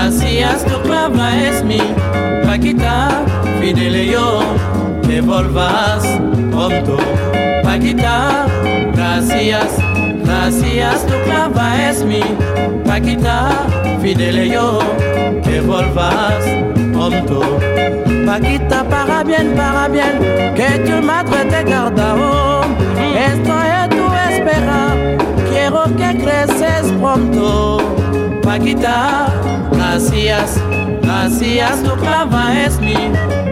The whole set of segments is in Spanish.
gracias, tu clava es mi Paquita, fidele yo, que volvas pronto. Paquita, gracias, gracias, tu clava es mi Paquita, fidele yo, que volvas pronto. Paquita, para bien, para bien, que tu madre te garda. Oh, estoy tu espera, quiero que creces pronto. Paquita, gracias, gracias, tu clava es mi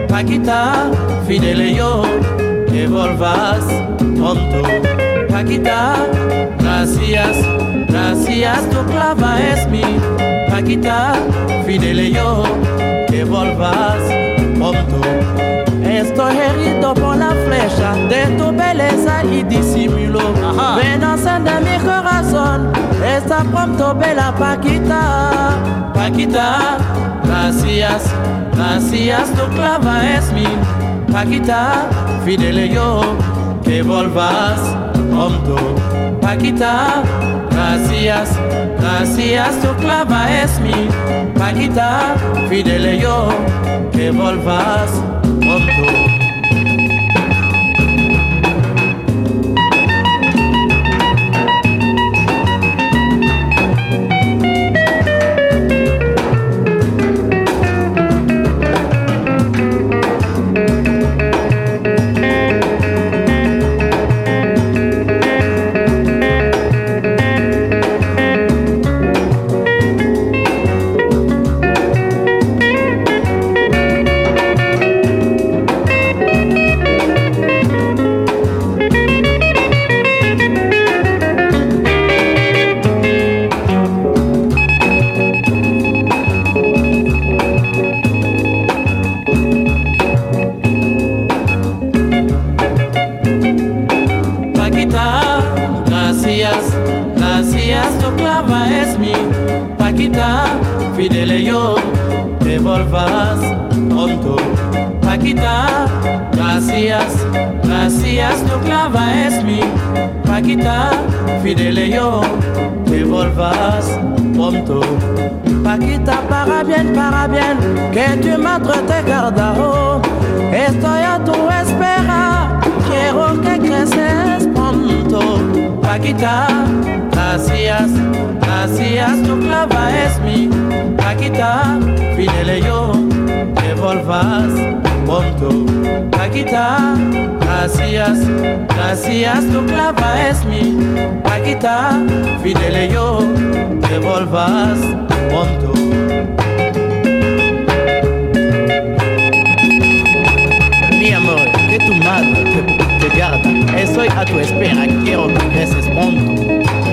Paquita, fidele yo, que volvas pronto. Paquita, gracias, gracias, tu clava es mi Paquita, fidele yo, que volvas pronto. Estoy herido por la flecha de tu belleza está pronto bella Paquita. Paquita, gracias, gracias, tu clava es mi Paquita, fidele yo, que volvas pronto. Paquita, gracias, gracias, tu clava es mi Paquita, fidele yo, que volvas pronto. Paquita, gracias, gracias, tu clava es mi Paquita, fidele yo, te volvas pronto. Paquita, gracias, gracias, tu clava es mi Paquita, fidele yo, te volvas pronto. Paquita, para bien, para bien, que tu madre te garda. Oh, Paquita, gracias, gracias, tu clava es mi Paquita, fidele yo, que volvas pronto. Paquita, gracias, gracias, tu clava es mi Paquita, fidele yo, que volvas pronto. Tu espera, quiero que creces pronto.